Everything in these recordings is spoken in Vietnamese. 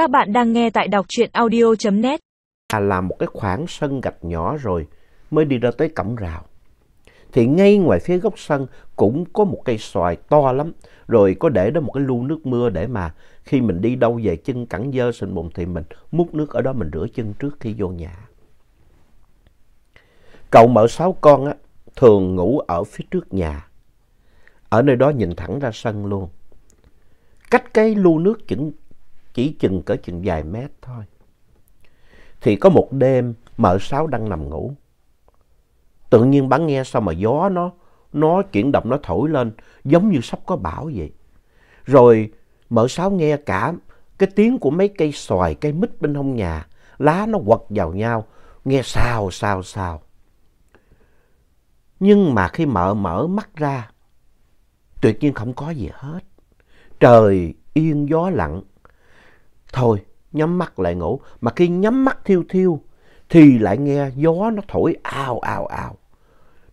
Các bạn đang nghe tại đọc truyện audio.net. À, làm một cái khoảng sân gạch nhỏ rồi mới đi ra tới cổng rào. Thì ngay ngoài phía góc sân cũng có một cây xoài to lắm. Rồi có để đó một cái lu nước mưa để mà khi mình đi đâu về chân cẳng dơ sình bụng thì mình múc nước ở đó mình rửa chân trước khi vô nhà. Cậu mở sáu con á, thường ngủ ở phía trước nhà. Ở nơi đó nhìn thẳng ra sân luôn. Cách cái lu nước chừng, chỉ chừng cỡ chừng vài mét thôi. Thì có một đêm mợ sáu đang nằm ngủ. Tự nhiên bắn nghe sao mà gió nó, nó chuyển động nó thổi lên giống như sắp có bão vậy. Rồi mợ sáu nghe cả cái tiếng của mấy cây xoài, cây mít bên hông nhà, lá nó quật vào nhau, nghe xào xào xào. Nhưng mà khi mợ mở mắt ra, tuyệt nhiên không có gì hết. Trời yên gió lặng. Thôi, nhắm mắt lại ngủ. Mà khi nhắm mắt thiêu thiêu, thì lại nghe gió nó thổi ào ào ào.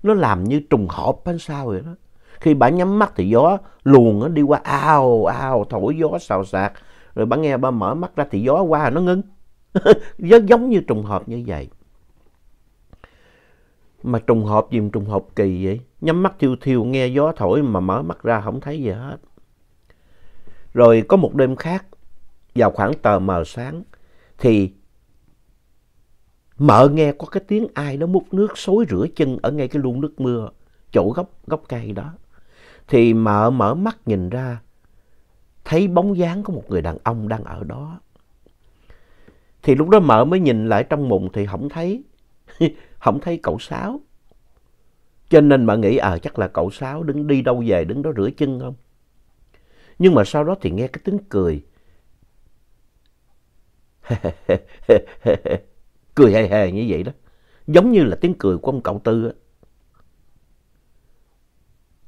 Nó làm như trùng hợp hay sao vậy đó. Khi bà nhắm mắt thì gió luồn nó đi qua ào ào thổi gió xào xạc. Rồi bà nghe bà mở mắt ra thì gió qua nó ngưng. gió giống như trùng hợp như vậy. Mà trùng hợp gì mà trùng hợp kỳ vậy? Nhắm mắt thiêu thiêu nghe gió thổi mà mở mắt ra không thấy gì hết. Rồi có một đêm khác, vào khoảng tờ mờ sáng, thì mợ nghe có cái tiếng ai đó múc nước xối rửa chân ở ngay cái luông nước mưa, chỗ gốc, gốc cây đó. Thì mợ mở mắt nhìn ra, thấy bóng dáng của một người đàn ông đang ở đó. Thì lúc đó mợ mới nhìn lại trong mùng thì không thấy, không thấy cậu Sáu. Cho nên mợ nghĩ à chắc là cậu Sáu đứng đi đâu về, đứng đó rửa chân không? Nhưng mà sau đó thì nghe cái tiếng cười. cười hề hề như vậy đó. Giống như là tiếng cười của ông cậu Tư á.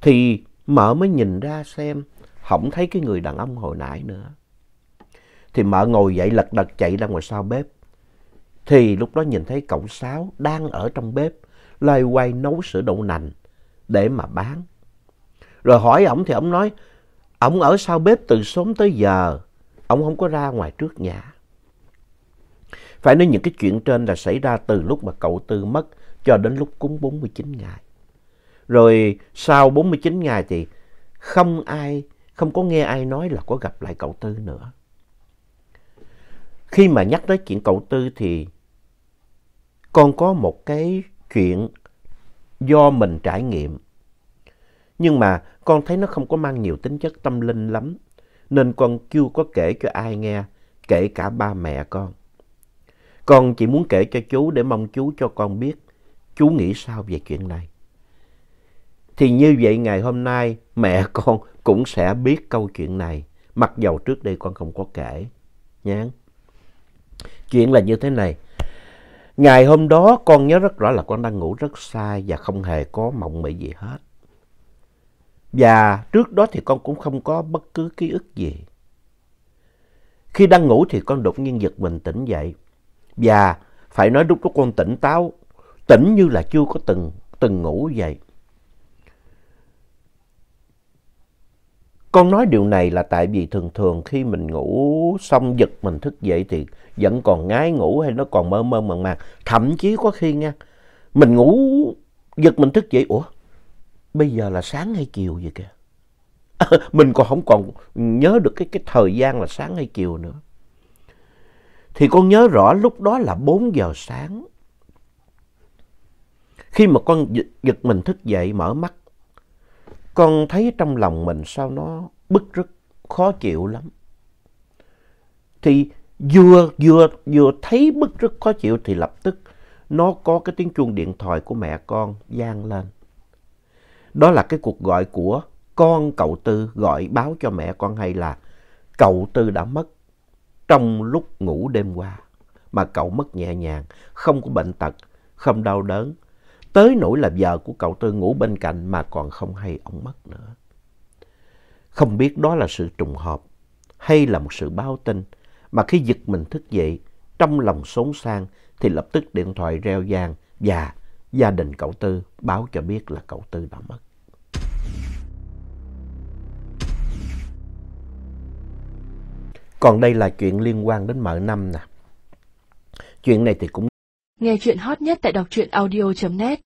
Thì mợ mới nhìn ra xem, không thấy cái người đàn ông hồi nãy nữa. Thì mợ ngồi dậy lật đật chạy ra ngoài sau bếp. Thì lúc đó nhìn thấy cậu Sáu đang ở trong bếp, loay quay nấu sữa đậu nành để mà bán. Rồi hỏi ổng thì ổng nói, ổng ở sau bếp từ sớm tới giờ, ổng không có ra ngoài trước nhà. Phải nói những cái chuyện trên là xảy ra từ lúc mà cậu Tư mất cho đến lúc cúng 49 ngày. Rồi sau 49 ngày thì không ai, không có nghe ai nói là có gặp lại cậu Tư nữa. Khi mà nhắc tới chuyện cậu Tư thì con có một cái chuyện do mình trải nghiệm. Nhưng mà con thấy nó không có mang nhiều tính chất tâm linh lắm. Nên con chưa có kể cho ai nghe, kể cả ba mẹ con. Con chỉ muốn kể cho chú để mong chú cho con biết chú nghĩ sao về chuyện này. Thì như vậy ngày hôm nay, mẹ con cũng sẽ biết câu chuyện này. Mặc dầu trước đây con không có kể. Nhá. Chuyện là như thế này. Ngày hôm đó con nhớ rất rõ là con đang ngủ rất sai và không hề có mộng mị gì hết. Và trước đó thì con cũng không có bất cứ ký ức gì. Khi đang ngủ thì con đột nhiên giật mình tỉnh dậy. Và phải nói lúc đó con tỉnh táo, tỉnh như là chưa có từng, từng ngủ vậy. Con nói điều này là tại vì thường thường khi mình ngủ xong giật mình thức dậy thì vẫn còn ngái ngủ hay nó còn mơ mơ màng màng. Thậm chí có khi nha, mình ngủ giật mình thức dậy, ủa, bây giờ là sáng hay chiều vậy kìa. mình còn không còn nhớ được cái, cái thời gian là sáng hay chiều nữa. Thì con nhớ rõ lúc đó là 4 giờ sáng. Khi mà con giật mình thức dậy mở mắt, con thấy trong lòng mình sao nó bức rất khó chịu lắm. Thì vừa vừa vừa thấy bức rất khó chịu thì lập tức nó có cái tiếng chuông điện thoại của mẹ con vang lên. Đó là cái cuộc gọi của con cậu Tư gọi báo cho mẹ con hay là cậu Tư đã mất trong lúc ngủ đêm qua. Mà cậu mất nhẹ nhàng, không có bệnh tật, không đau đớn. Tới nỗi là vợ của cậu Tư ngủ bên cạnh mà còn không hay ông mất nữa. Không biết đó là sự trùng hợp hay là một sự báo tin mà khi giật mình thức dậy trong lòng xốn sang thì lập tức điện thoại reo vang và gia đình cậu Tư báo cho biết là cậu Tư đã mất. Còn đây là chuyện liên quan đến mợ năm nè. Chuyện này thì cũng Nghe chuyện hot nhất tại đọc truyện audio.net